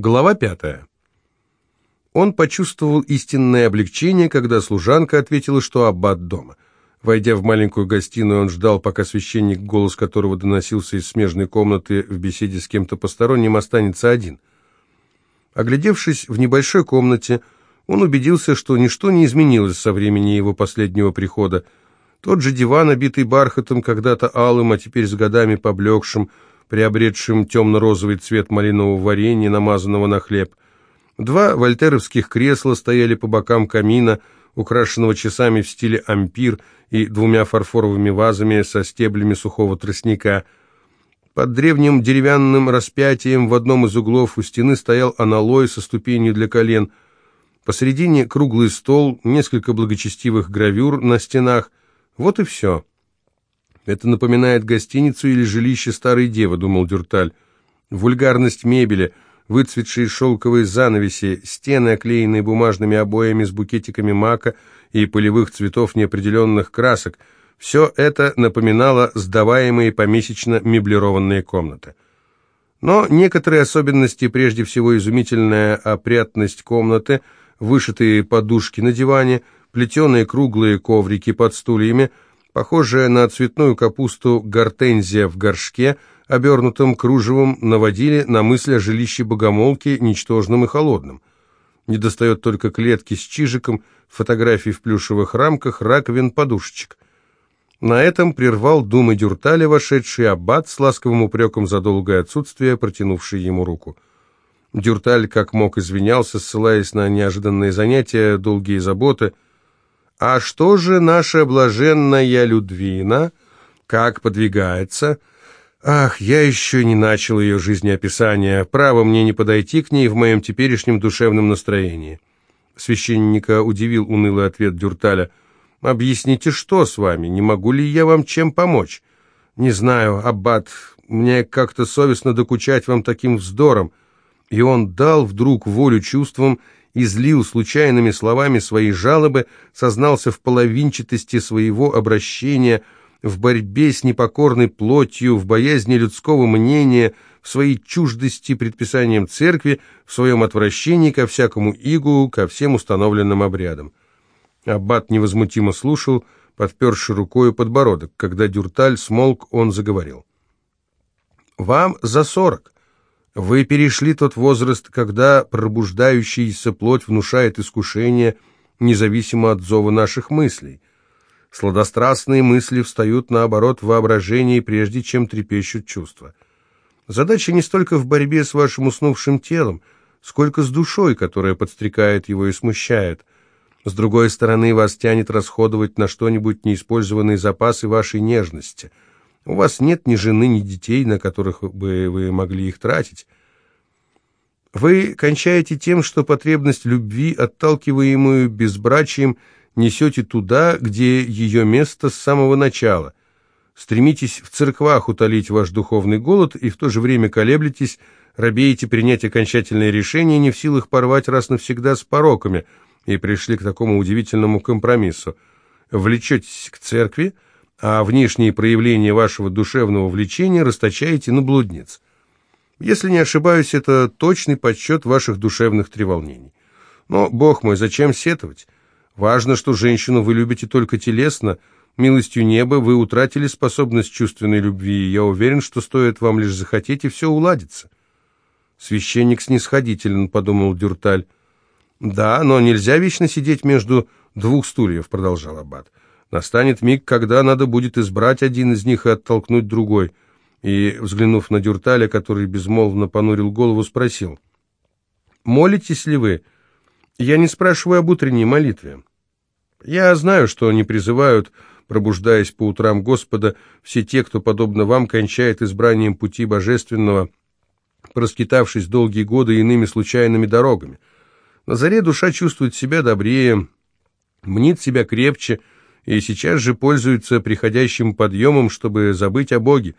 Глава пятая. Он почувствовал истинное облегчение, когда служанка ответила, что аббат дома. Войдя в маленькую гостиную, он ждал, пока священник, голос которого доносился из смежной комнаты в беседе с кем-то посторонним, останется один. Оглядевшись в небольшой комнате, он убедился, что ничто не изменилось со времени его последнего прихода. Тот же диван, обитый бархатом, когда-то алым, а теперь с годами поблекшим, приобретшим темно-розовый цвет малинового варенья, намазанного на хлеб. Два вольтеровских кресла стояли по бокам камина, украшенного часами в стиле ампир и двумя фарфоровыми вазами со стеблями сухого тростника. Под древним деревянным распятием в одном из углов у стены стоял аналой со ступенью для колен. Посередине круглый стол, несколько благочестивых гравюр на стенах. Вот и все. «Это напоминает гостиницу или жилище старой девы», — думал Дюрталь. Вульгарность мебели — выцветшие шелковые занавеси, стены, оклеенные бумажными обоями с букетиками мака и полевых цветов неопределенных красок. Все это напоминало сдаваемые помесячно меблированные комнаты. Но некоторые особенности, прежде всего изумительная опрятность комнаты, вышитые подушки на диване, плетеные круглые коврики под стульями, похожая на цветную капусту гортензия в горшке – обернутым кружевом, наводили на мысль о жилище богомолки, ничтожном и холодном. Недостает только клетки с чижиком, фотографий в плюшевых рамках, раковин, подушечек. На этом прервал думы Дюрталя, вошедший аббат с ласковым упреком за долгое отсутствие, протянувший ему руку. Дюрталь как мог извинялся, ссылаясь на неожиданные занятия, долгие заботы. «А что же наша блаженная Людвина? Как подвигается?» Ах, я еще не начал ее жизнеописание. Право мне не подойти к ней в моем теперешнем душевном настроении. Священника удивил унылый ответ Дюрталя. «Объясните, что с вами? Не могу ли я вам чем помочь?» «Не знаю, аббат, мне как-то совестно докучать вам таким вздором». И он дал вдруг волю чувствам, излил случайными словами свои жалобы, сознался в половинчатости своего обращения – в борьбе с непокорной плотью, в боязни людского мнения, в своей чуждости предписаниям церкви, в своем отвращении ко всякому игу, ко всем установленным обрядам. Аббат невозмутимо слушал, подперши рукою подбородок. Когда Дюрталь смолк, он заговорил. «Вам за сорок. Вы перешли тот возраст, когда пробуждающаяся плоть внушает искушение, независимо от зова наших мыслей. Сладострастные мысли встают наоборот в воображении, прежде чем трепещут чувства. Задача не столько в борьбе с вашим уснувшим телом, сколько с душой, которая подстрекает его и смущает. С другой стороны, вас тянет расходовать на что-нибудь неиспользованные запасы вашей нежности. У вас нет ни жены, ни детей, на которых бы вы могли их тратить. Вы кончаете тем, что потребность любви, отталкиваемую безбрачием, несете туда, где ее место с самого начала. Стремитесь в церквах утолить ваш духовный голод и в то же время колеблетесь, робеете принять окончательное решение, не в силах порвать раз навсегда с пороками, и пришли к такому удивительному компромиссу. Влечетесь к церкви, а внешние проявления вашего душевного влечения расточаете на блудниц. Если не ошибаюсь, это точный подсчет ваших душевных треволнений. Но, бог мой, зачем сетовать? Важно, что женщину вы любите только телесно. Милостью неба вы утратили способность чувственной любви, и я уверен, что стоит вам лишь захотеть, и все уладится. Священник снисходителен, подумал Дюрталь. Да, но нельзя вечно сидеть между двух стульев, продолжал Аббат. Настанет миг, когда надо будет избрать один из них и оттолкнуть другой. И, взглянув на Дюрталя, который безмолвно понурил голову, спросил. «Молитесь ли вы?» Я не спрашиваю об утренней молитве. Я знаю, что они призывают, пробуждаясь по утрам Господа, все те, кто, подобно вам, кончает избранием пути божественного, проскитавшись долгие годы иными случайными дорогами. На заре душа чувствует себя добрее, мнит себя крепче и сейчас же пользуется приходящим подъемом, чтобы забыть о Боге.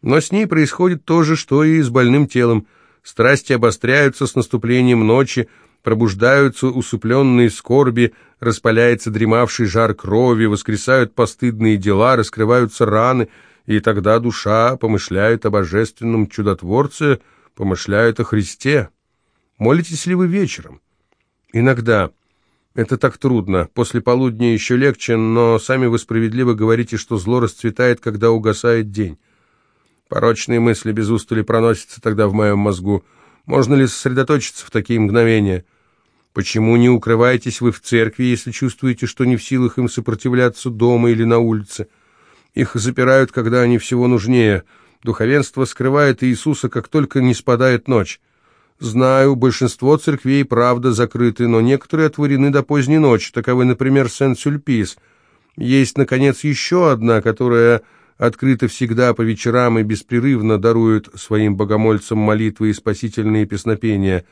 Но с ней происходит то же, что и с больным телом. Страсти обостряются с наступлением ночи, пробуждаются усыпленные скорби, распаляется дремавший жар крови, воскресают постыдные дела, раскрываются раны, и тогда душа помышляет о божественном чудотворце, помышляет о Христе. Молитесь ли вы вечером? Иногда. Это так трудно. После полудня еще легче, но сами вы справедливо говорите, что зло расцветает, когда угасает день. Порочные мысли без устали проносятся тогда в моем мозгу. Можно ли сосредоточиться в такие мгновения? Почему не укрываетесь вы в церкви, если чувствуете, что не в силах им сопротивляться дома или на улице? Их запирают, когда они всего нужнее. Духовенство скрывает Иисуса, как только не спадает ночь. Знаю, большинство церквей, правда, закрыты, но некоторые отворены до поздней ночи, таковы, например, Сен-Сюльпис. Есть, наконец, еще одна, которая открыта всегда по вечерам и беспрерывно дарует своим богомольцам молитвы и спасительные песнопения.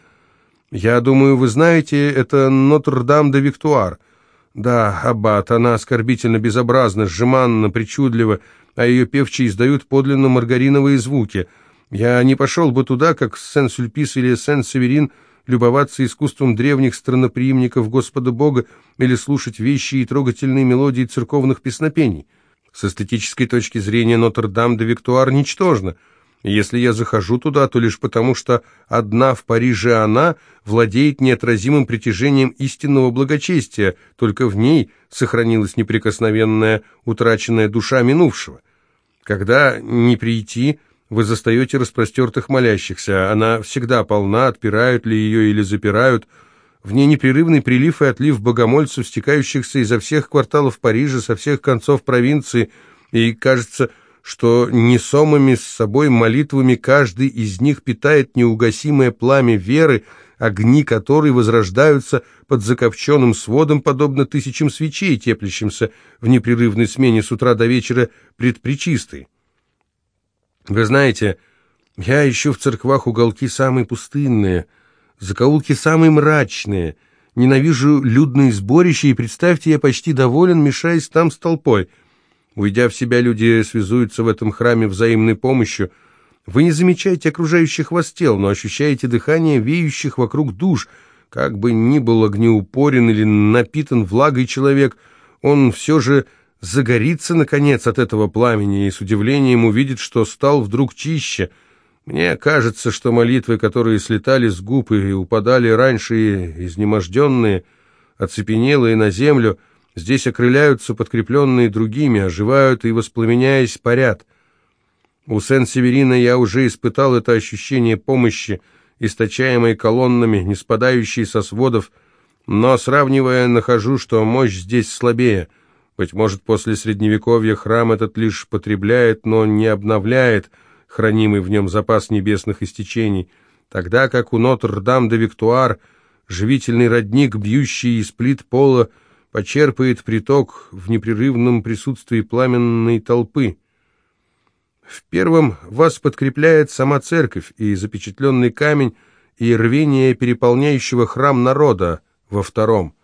Я думаю, вы знаете, это Нотр-Дам-де-Виктуар. Да, аббат, она оскорбительно безобразна, сжиманна, причудлива, а ее певчие издают подлинно маргариновые звуки. Я не пошел бы туда, как Сен-Сюльпис или Сен-Северин, любоваться искусством древних страноприимников Господа Бога или слушать вещи и трогательные мелодии церковных песнопений. С эстетической точки зрения Нотр-Дам-де-Виктуар ничтожна — если я захожу туда, то лишь потому, что одна в Париже она владеет неотразимым притяжением истинного благочестия, только в ней сохранилась неприкосновенная утраченная душа минувшего. Когда не прийти, вы застаете распростертых молящихся, она всегда полна, отпирают ли ее или запирают, в ней непрерывный прилив и отлив богомольцев, стекающихся изо всех кварталов Парижа, со всех концов провинции, и, кажется, что несомыми с собой молитвами каждый из них питает неугасимое пламя веры, огни которой возрождаются под закопченным сводом, подобно тысячам свечей, теплящимся в непрерывной смене с утра до вечера предпречистой. Вы знаете, я ищу в церквах уголки самые пустынные, закоулки самые мрачные, ненавижу людные сборища, и, представьте, я почти доволен, мешаясь там с толпой — Уйдя в себя, люди связуются в этом храме взаимной помощью. Вы не замечаете окружающих вас тел, но ощущаете дыхание веющих вокруг душ. Как бы ни был огнеупорен или напитан влагой человек, он все же загорится, наконец, от этого пламени и с удивлением увидит, что стал вдруг чище. Мне кажется, что молитвы, которые слетали с губ и упадали раньше, и изнеможденные, оцепенелые на землю, Здесь окрыляются подкрепленные другими, оживают и, воспламеняясь, парят. У Сен-Северина я уже испытал это ощущение помощи, источаемой колоннами, не спадающей со сводов, но, сравнивая, нахожу, что мощь здесь слабее. Быть может, после Средневековья храм этот лишь потребляет, но не обновляет хранимый в нем запас небесных истечений, тогда как у Нотр-Дам-де-Виктуар живительный родник, бьющий из плит пола, почерпает приток в непрерывном присутствии пламенной толпы. В первом вас подкрепляет сама церковь и запечатленный камень, и рвение переполняющего храм народа во втором.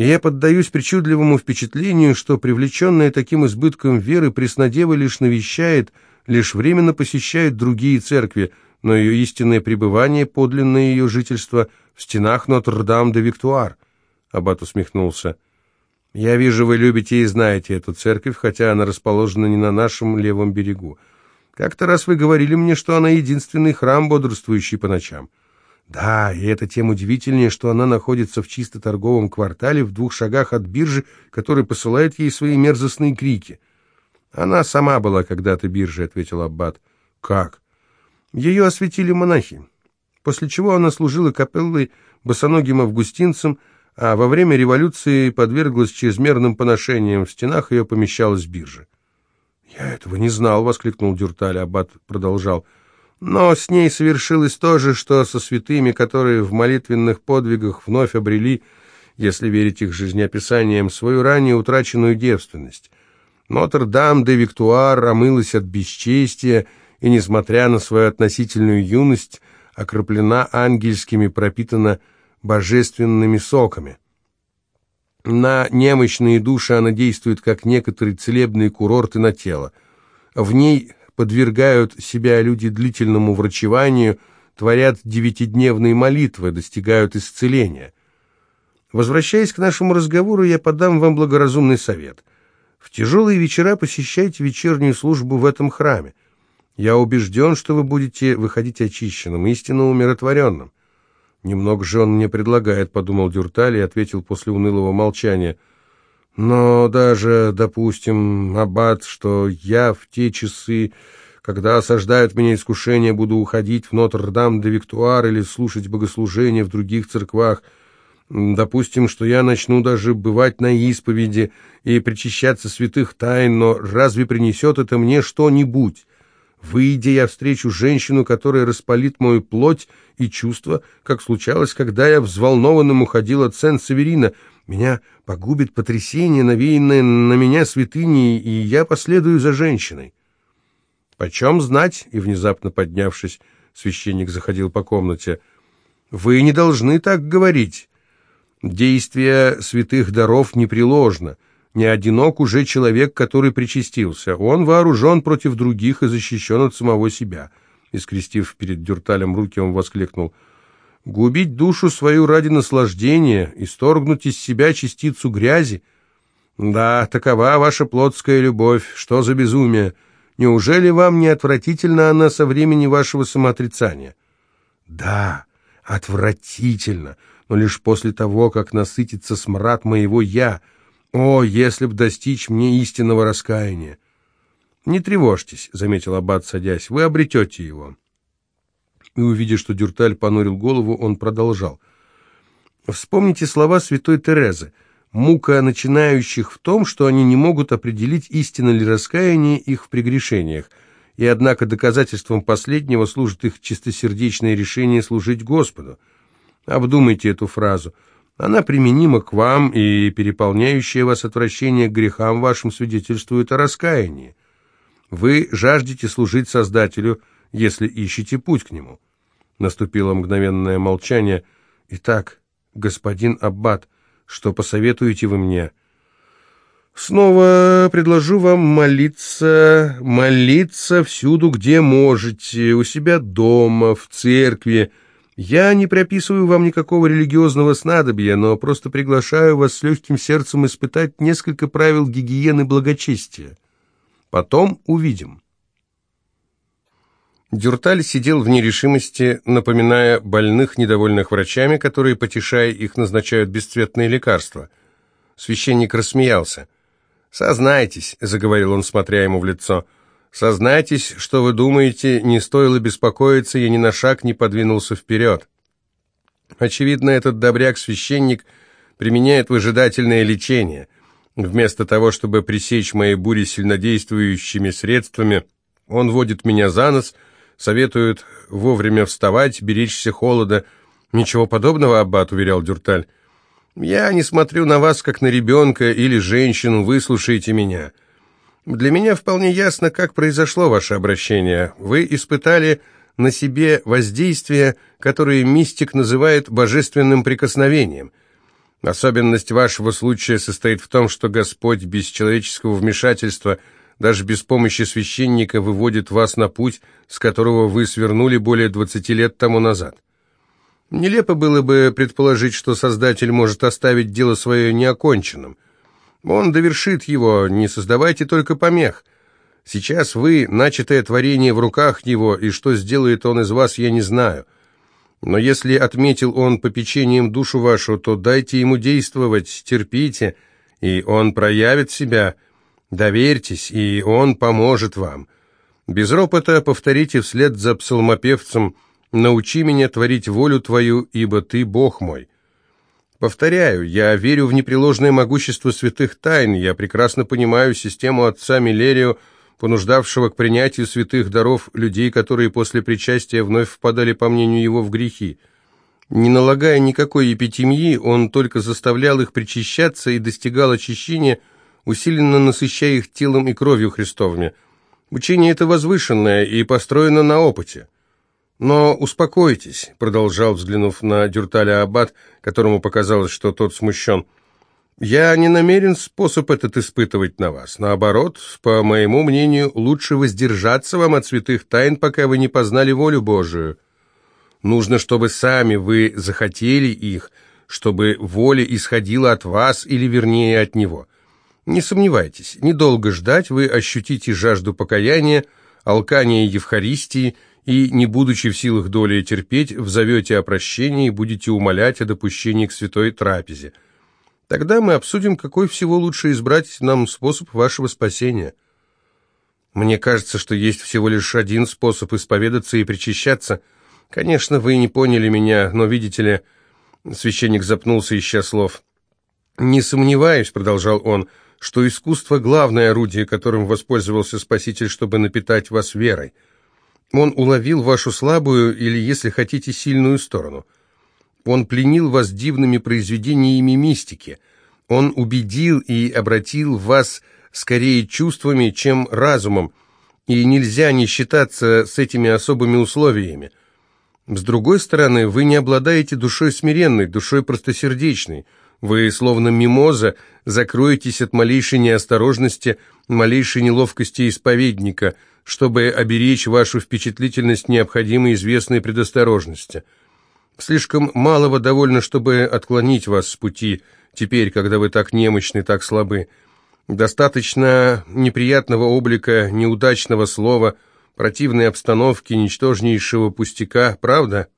И я поддаюсь причудливому впечатлению, что привлеченная таким избытком веры Преснодева лишь навещает, лишь временно посещает другие церкви, но ее истинное пребывание, подлинное ее жительство в стенах Нотр-Дам-де-Виктуар – Аббат усмехнулся. «Я вижу, вы любите и знаете эту церковь, хотя она расположена не на нашем левом берегу. Как-то раз вы говорили мне, что она единственный храм, бодрствующий по ночам. Да, и это тем удивительнее, что она находится в чисто торговом квартале в двух шагах от биржи, который посылает ей свои мерзостные крики. Она сама была когда-то биржей, ответил Аббат. Как? Ее осветили монахи, после чего она служила капеллой босоногим августинцам, а во время революции подверглась чрезмерным поношениям, в стенах ее помещалась биржа. «Я этого не знал», — воскликнул Дюрталь, аббат продолжал. «Но с ней совершилось то же, что со святыми, которые в молитвенных подвигах вновь обрели, если верить их жизнеописаниям, свою ранее утраченную девственность. Нотр-Дам де Виктуар омылась от бесчестия и, несмотря на свою относительную юность, окроплена ангельскими, пропитана божественными соками. На немощные души она действует, как некоторые целебные курорты на тело. В ней подвергают себя люди длительному врачеванию, творят девятидневные молитвы, достигают исцеления. Возвращаясь к нашему разговору, я подам вам благоразумный совет. В тяжелые вечера посещайте вечернюю службу в этом храме. Я убежден, что вы будете выходить очищенным, истинно умиротворенным. «Немного же он мне предлагает», — подумал Дюрталь и ответил после унылого молчания. «Но даже, допустим, аббат, что я в те часы, когда осаждают меня искушения, буду уходить в Нотр-Дам-де-Виктуар или слушать богослужения в других церквах, допустим, что я начну даже бывать на исповеди и причащаться святых тайн, но разве принесет это мне что-нибудь?» Выйдя, я встречу женщину, которая распалит мою плоть и чувства, как случалось, когда я взволнованным уходил от Сен-Северина. Меня погубит потрясение, навеянное на меня святыней, и я последую за женщиной. «Почем знать?» — и, внезапно поднявшись, священник заходил по комнате. «Вы не должны так говорить. Действие святых даров непреложно» не одинок уже человек, который причастился. Он вооружен против других и защищен от самого себя. И, скрестив перед Дюрталем руки, он воскликнул. «Губить душу свою ради наслаждения, исторгнуть из себя частицу грязи? Да, такова ваша плотская любовь. Что за безумие? Неужели вам не отвратительна она со времени вашего самоотрицания?» «Да, отвратительно, но лишь после того, как насытится смрад моего «я», о, если б достичь мне истинного раскаяния! Не тревожьтесь, — заметил Аббат, садясь, — вы обретете его. И, увидя, что Дюрталь понурил голову, он продолжал. Вспомните слова святой Терезы. Мука начинающих в том, что они не могут определить, истинно ли раскаяние их в прегрешениях, и однако доказательством последнего служит их чистосердечное решение служить Господу. Обдумайте эту фразу — она применима к вам, и переполняющее вас отвращение к грехам вашим свидетельствует о раскаянии. Вы жаждете служить Создателю, если ищете путь к Нему. Наступило мгновенное молчание. Итак, господин Аббат, что посоветуете вы мне? Снова предложу вам молиться, молиться всюду, где можете, у себя дома, в церкви, я не прописываю вам никакого религиозного снадобья, но просто приглашаю вас с легким сердцем испытать несколько правил гигиены благочестия. Потом увидим. Дюрталь сидел в нерешимости, напоминая больных, недовольных врачами, которые, потешая их, назначают бесцветные лекарства. Священник рассмеялся. «Сознайтесь», — заговорил он, смотря ему в лицо, — Сознайтесь, что вы думаете, не стоило беспокоиться, я ни на шаг не подвинулся вперед. Очевидно, этот добряк-священник применяет выжидательное лечение. Вместо того, чтобы пресечь мои бури сильнодействующими средствами, он водит меня за нос, советует вовремя вставать, беречься холода. «Ничего подобного, Аббат», — уверял Дюрталь. «Я не смотрю на вас, как на ребенка или женщину, выслушайте меня». Для меня вполне ясно, как произошло ваше обращение. Вы испытали на себе воздействие, которое мистик называет божественным прикосновением. Особенность вашего случая состоит в том, что Господь без человеческого вмешательства, даже без помощи священника, выводит вас на путь, с которого вы свернули более 20 лет тому назад. Нелепо было бы предположить, что Создатель может оставить дело свое неоконченным – он довершит его, не создавайте только помех. Сейчас вы, начатое творение в руках его, и что сделает он из вас, я не знаю. Но если отметил он попечением душу вашу, то дайте ему действовать, терпите, и он проявит себя. Доверьтесь, и он поможет вам. Без ропота повторите вслед за псалмопевцем «Научи меня творить волю Твою, ибо Ты Бог мой». Повторяю, я верю в непреложное могущество святых тайн, я прекрасно понимаю систему отца Милерио, понуждавшего к принятию святых даров людей, которые после причастия вновь впадали, по мнению его, в грехи. Не налагая никакой эпитемии, он только заставлял их причащаться и достигал очищения, усиленно насыщая их телом и кровью Христовыми. Учение это возвышенное и построено на опыте. «Но успокойтесь», — продолжал, взглянув на Дюрталя Аббат, которому показалось, что тот смущен. «Я не намерен способ этот испытывать на вас. Наоборот, по моему мнению, лучше воздержаться вам от святых тайн, пока вы не познали волю Божию. Нужно, чтобы сами вы захотели их, чтобы воля исходила от вас или, вернее, от Него. Не сомневайтесь, недолго ждать вы ощутите жажду покаяния, алкания Евхаристии, и, не будучи в силах доли терпеть, взовете о прощении и будете умолять о допущении к святой трапезе. Тогда мы обсудим, какой всего лучше избрать нам способ вашего спасения. Мне кажется, что есть всего лишь один способ исповедаться и причащаться. Конечно, вы не поняли меня, но, видите ли, священник запнулся, ища слов. «Не сомневаюсь», — продолжал он, — «что искусство — главное орудие, которым воспользовался Спаситель, чтобы напитать вас верой». Он уловил вашу слабую или, если хотите, сильную сторону. Он пленил вас дивными произведениями мистики. Он убедил и обратил вас скорее чувствами, чем разумом, и нельзя не считаться с этими особыми условиями. С другой стороны, вы не обладаете душой смиренной, душой простосердечной. Вы, словно мимоза, закроетесь от малейшей неосторожности, малейшей неловкости исповедника – чтобы оберечь вашу впечатлительность необходимой известной предосторожности. Слишком малого довольно, чтобы отклонить вас с пути, теперь, когда вы так немощны, так слабы. Достаточно неприятного облика, неудачного слова, противной обстановки, ничтожнейшего пустяка, правда?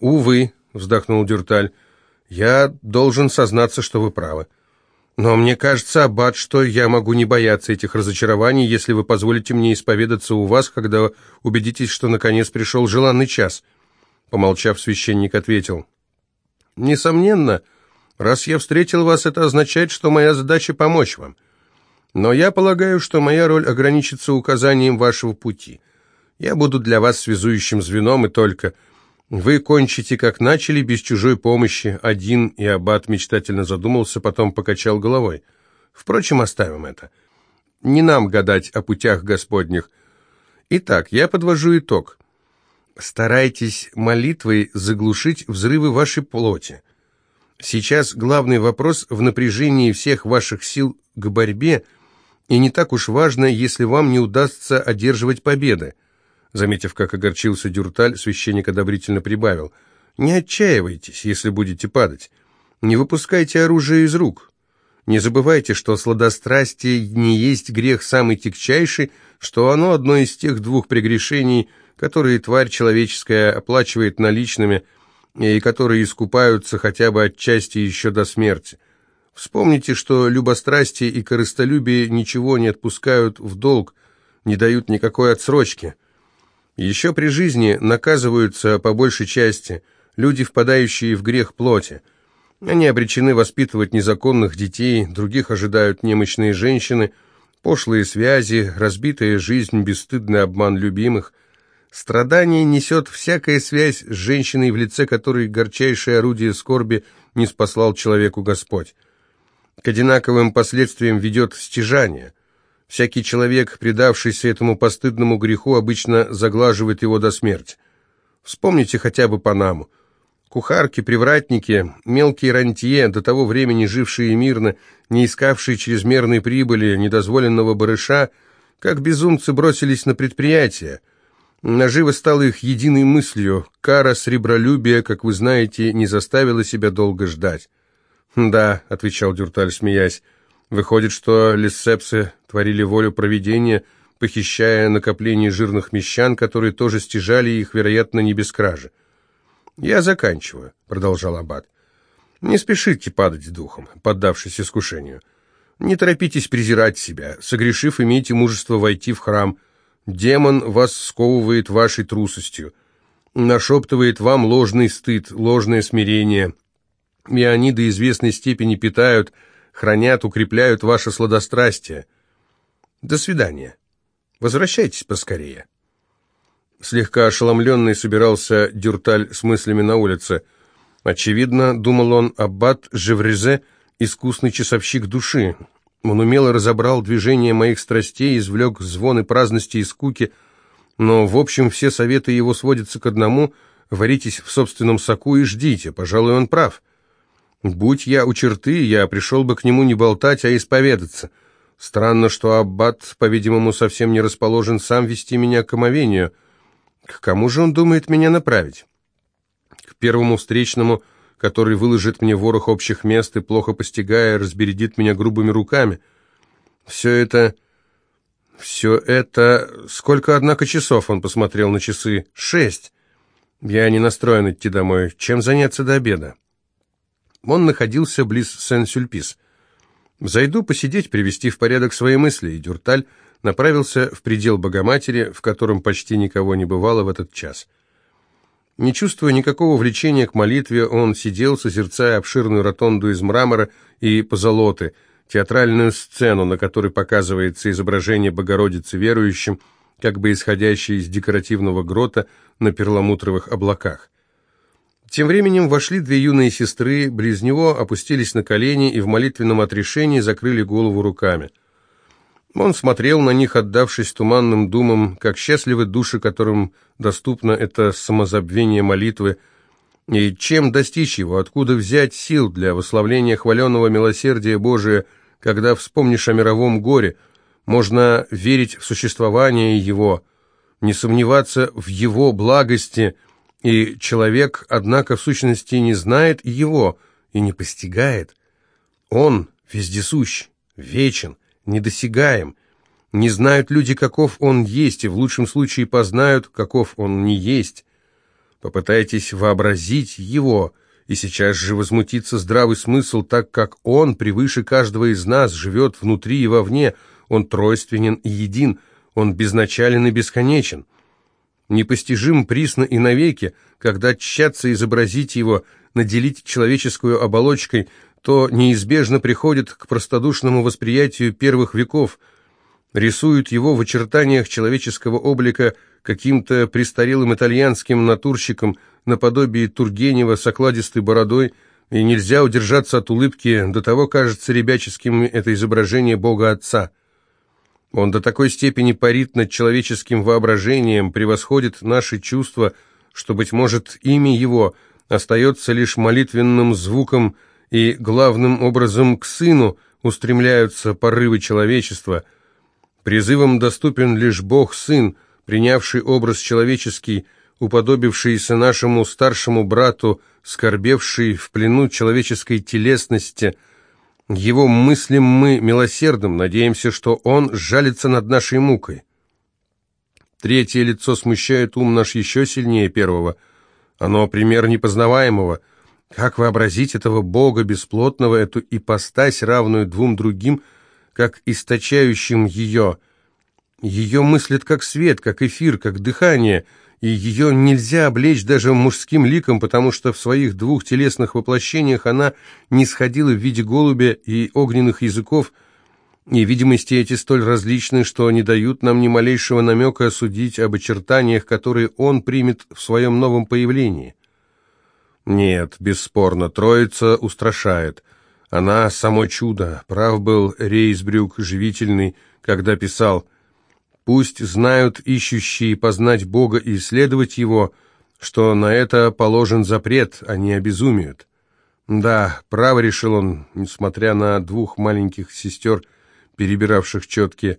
«Увы», — вздохнул Дюрталь, — «я должен сознаться, что вы правы». Но мне кажется, Аббат, что я могу не бояться этих разочарований, если вы позволите мне исповедаться у вас, когда убедитесь, что наконец пришел желанный час. Помолчав, священник ответил. Несомненно, раз я встретил вас, это означает, что моя задача помочь вам. Но я полагаю, что моя роль ограничится указанием вашего пути. Я буду для вас связующим звеном и только... Вы кончите, как начали, без чужой помощи. Один и аббат мечтательно задумался, потом покачал головой. Впрочем, оставим это. Не нам гадать о путях Господних. Итак, я подвожу итог. Старайтесь молитвой заглушить взрывы вашей плоти. Сейчас главный вопрос в напряжении всех ваших сил к борьбе, и не так уж важно, если вам не удастся одерживать победы. Заметив, как огорчился Дюрталь, священник одобрительно прибавил. «Не отчаивайтесь, если будете падать. Не выпускайте оружие из рук. Не забывайте, что сладострастие не есть грех самый тягчайший, что оно одно из тех двух прегрешений, которые тварь человеческая оплачивает наличными и которые искупаются хотя бы отчасти еще до смерти. Вспомните, что любострастие и корыстолюбие ничего не отпускают в долг, не дают никакой отсрочки». Еще при жизни наказываются по большей части люди, впадающие в грех плоти. Они обречены воспитывать незаконных детей, других ожидают немощные женщины, пошлые связи, разбитая жизнь, бесстыдный обман любимых. Страдание несет всякая связь с женщиной, в лице которой горчайшее орудие скорби не спаслал человеку Господь. К одинаковым последствиям ведет стяжание – Всякий человек, предавшийся этому постыдному греху, обычно заглаживает его до смерти. Вспомните хотя бы Панаму. Кухарки, привратники, мелкие рантье, до того времени жившие мирно, не искавшие чрезмерной прибыли, недозволенного барыша, как безумцы бросились на предприятие. Наживо стало их единой мыслью. Кара сребролюбия, как вы знаете, не заставила себя долго ждать. «Да», — отвечал Дюрталь, смеясь, — «выходит, что лиссепсы творили волю провидения, похищая накопление жирных мещан, которые тоже стяжали их, вероятно, не без кражи. «Я заканчиваю», — продолжал Аббат. «Не спешите падать духом, поддавшись искушению. Не торопитесь презирать себя. Согрешив, имейте мужество войти в храм. Демон вас сковывает вашей трусостью, нашептывает вам ложный стыд, ложное смирение, и они до известной степени питают, хранят, укрепляют ваше сладострастие. До свидания. Возвращайтесь поскорее. Слегка ошеломленный собирался Дюрталь с мыслями на улице. Очевидно, думал он, аббат Жеврезе — искусный часовщик души. Он умело разобрал движение моих страстей, извлек звоны праздности и скуки, но, в общем, все советы его сводятся к одному — варитесь в собственном соку и ждите, пожалуй, он прав. Будь я у черты, я пришел бы к нему не болтать, а исповедаться — Странно, что Аббат, по-видимому, совсем не расположен сам вести меня к омовению. К кому же он думает меня направить? К первому встречному, который выложит мне ворох общих мест и, плохо постигая, разбередит меня грубыми руками. Все это Все это... Сколько, однако, часов он посмотрел на часы? Шесть. Я не настроен идти домой. Чем заняться до обеда? Он находился близ Сен-Сюльпис. Зайду посидеть, привести в порядок свои мысли, и Дюрталь направился в предел Богоматери, в котором почти никого не бывало в этот час. Не чувствуя никакого влечения к молитве, он сидел, созерцая обширную ротонду из мрамора и позолоты, театральную сцену, на которой показывается изображение Богородицы верующим, как бы исходящее из декоративного грота на перламутровых облаках. Тем временем вошли две юные сестры, близ него опустились на колени и в молитвенном отрешении закрыли голову руками. Он смотрел на них, отдавшись туманным думам, как счастливы души, которым доступно это самозабвение молитвы, и чем достичь его, откуда взять сил для восславления хваленного милосердия Божия, когда вспомнишь о мировом горе, можно верить в существование его, не сомневаться в его благости – и человек, однако, в сущности не знает его и не постигает. Он вездесущ, вечен, недосягаем. Не знают люди, каков он есть, и в лучшем случае познают, каков он не есть. Попытайтесь вообразить его, и сейчас же возмутится здравый смысл, так как он превыше каждого из нас живет внутри и вовне, он тройственен и един, он безначален и бесконечен непостижим присно и навеки, когда тщатся изобразить его, наделить человеческую оболочкой, то неизбежно приходит к простодушному восприятию первых веков, рисуют его в очертаниях человеческого облика каким-то престарелым итальянским натурщиком наподобие Тургенева с окладистой бородой, и нельзя удержаться от улыбки, до того кажется ребяческим это изображение Бога Отца – он до такой степени парит над человеческим воображением, превосходит наши чувства, что, быть может, имя его остается лишь молитвенным звуком, и главным образом к сыну устремляются порывы человечества. Призывом доступен лишь Бог-сын, принявший образ человеческий, уподобившийся нашему старшему брату, скорбевший в плену человеческой телесности – его мыслям мы милосердным, надеемся, что он жалится над нашей мукой. Третье лицо смущает ум наш еще сильнее первого. Оно пример непознаваемого. Как вообразить этого Бога бесплотного, эту ипостась, равную двум другим, как источающим ее? Ее мыслит как свет, как эфир, как дыхание — и ее нельзя облечь даже мужским ликом, потому что в своих двух телесных воплощениях она не сходила в виде голубя и огненных языков, и видимости эти столь различны, что не дают нам ни малейшего намека судить об очертаниях, которые он примет в своем новом появлении. Нет, бесспорно, троица устрашает. Она само чудо. Прав был Рейсбрюк, живительный, когда писал Пусть знают ищущие познать Бога и исследовать Его, что на это положен запрет, а не обезумеют. Да, право решил он, несмотря на двух маленьких сестер, перебиравших четки.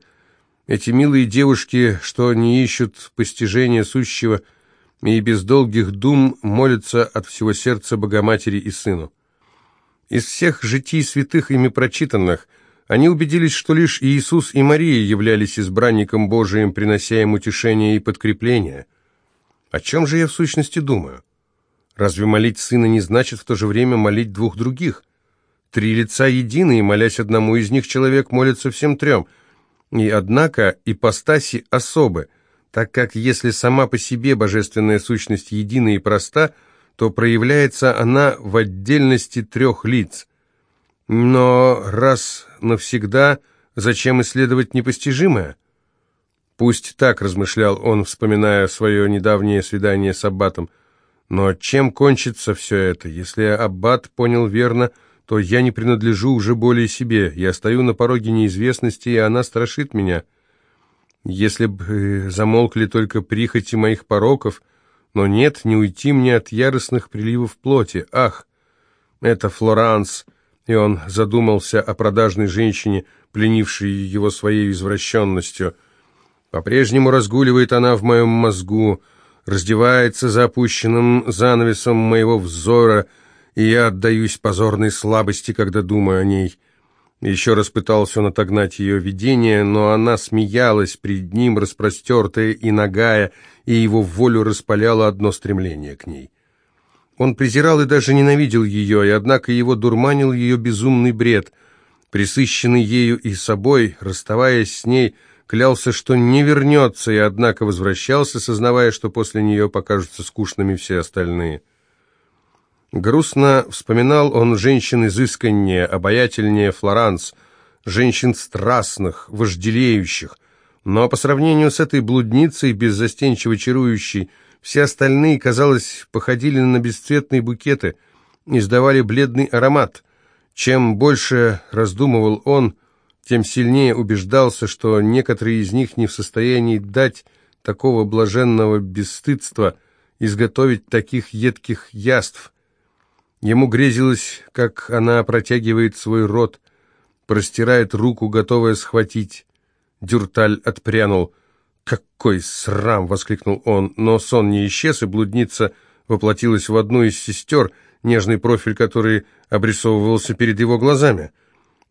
Эти милые девушки, что не ищут постижения сущего и без долгих дум молятся от всего сердца Богоматери и Сыну. Из всех житий святых ими прочитанных – они убедились, что лишь Иисус и Мария являлись избранником Божиим, принося им утешение и подкрепление. О чем же я в сущности думаю? Разве молить Сына не значит в то же время молить двух других? Три лица едины, и, молясь одному из них, человек молится всем трем. И, однако, ипостаси особы, так как если сама по себе божественная сущность едина и проста, то проявляется она в отдельности трех лиц – но раз навсегда, зачем исследовать непостижимое? Пусть так, размышлял он, вспоминая свое недавнее свидание с Аббатом. Но чем кончится все это? Если Аббат понял верно, то я не принадлежу уже более себе. Я стою на пороге неизвестности, и она страшит меня. Если бы замолкли только прихоти моих пороков, но нет, не уйти мне от яростных приливов плоти. Ах, это Флоранс, и он задумался о продажной женщине, пленившей его своей извращенностью. По-прежнему разгуливает она в моем мозгу, раздевается за опущенным занавесом моего взора, и я отдаюсь позорной слабости, когда думаю о ней. Еще раз пытался он отогнать ее видение, но она смеялась пред ним, распростертая и нагая, и его волю распаляло одно стремление к ней. Он презирал и даже ненавидел ее, и однако его дурманил ее безумный бред. Присыщенный ею и собой, расставаясь с ней, клялся, что не вернется, и однако возвращался, сознавая, что после нее покажутся скучными все остальные. Грустно вспоминал он женщин изысканнее, обаятельнее Флоранс, женщин страстных, вожделеющих, но по сравнению с этой блудницей, беззастенчиво чарующей, все остальные, казалось, походили на бесцветные букеты, издавали бледный аромат. Чем больше раздумывал он, тем сильнее убеждался, что некоторые из них не в состоянии дать такого блаженного бесстыдства, изготовить таких едких яств. Ему грезилось, как она протягивает свой рот, простирает руку, готовая схватить. Дюрталь отпрянул. «Какой срам!» — воскликнул он, но сон не исчез, и блудница воплотилась в одну из сестер, нежный профиль который обрисовывался перед его глазами —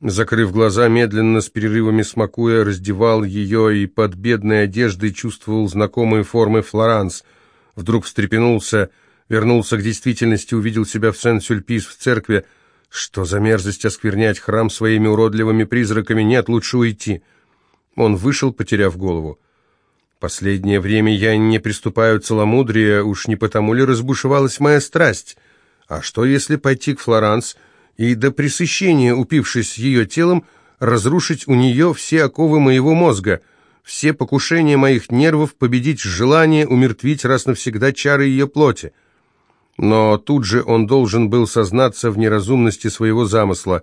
Закрыв глаза, медленно, с перерывами смакуя, раздевал ее и под бедной одеждой чувствовал знакомые формы Флоранс. Вдруг встрепенулся, вернулся к действительности, увидел себя в Сен-Сюльпис в церкви. Что за мерзость осквернять храм своими уродливыми призраками? Нет, лучше уйти. Он вышел, потеряв голову. Последнее время я не приступаю целомудрия, уж не потому ли разбушевалась моя страсть? А что, если пойти к Флоранс и до пресыщения, упившись ее телом, разрушить у нее все оковы моего мозга, все покушения моих нервов, победить желание умертвить раз навсегда чары ее плоти. Но тут же он должен был сознаться в неразумности своего замысла.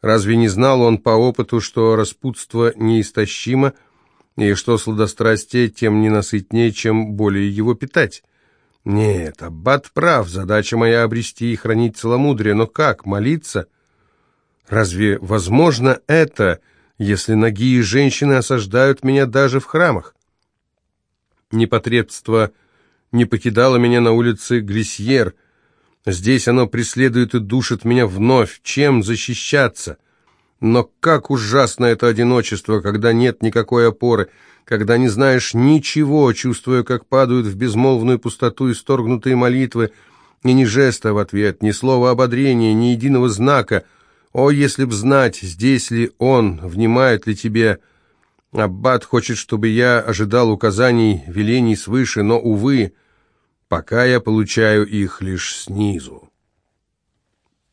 Разве не знал он по опыту, что распутство неистощимо, и что сладострастие тем ненасытнее, чем более его питать? Нет, аббат прав, задача моя обрести и хранить целомудрие, но как, молиться? Разве возможно это, если ноги и женщины осаждают меня даже в храмах? Непотребство не покидало меня на улице Глисьер. Здесь оно преследует и душит меня вновь. Чем защищаться? Но как ужасно это одиночество, когда нет никакой опоры, когда не знаешь ничего, чувствуя, как падают в безмолвную пустоту исторгнутые молитвы, и ни жеста в ответ, ни слова ободрения, ни единого знака. О, если б знать, здесь ли он, внимает ли тебе... Аббат хочет, чтобы я ожидал указаний, велений свыше, но, увы, пока я получаю их лишь снизу.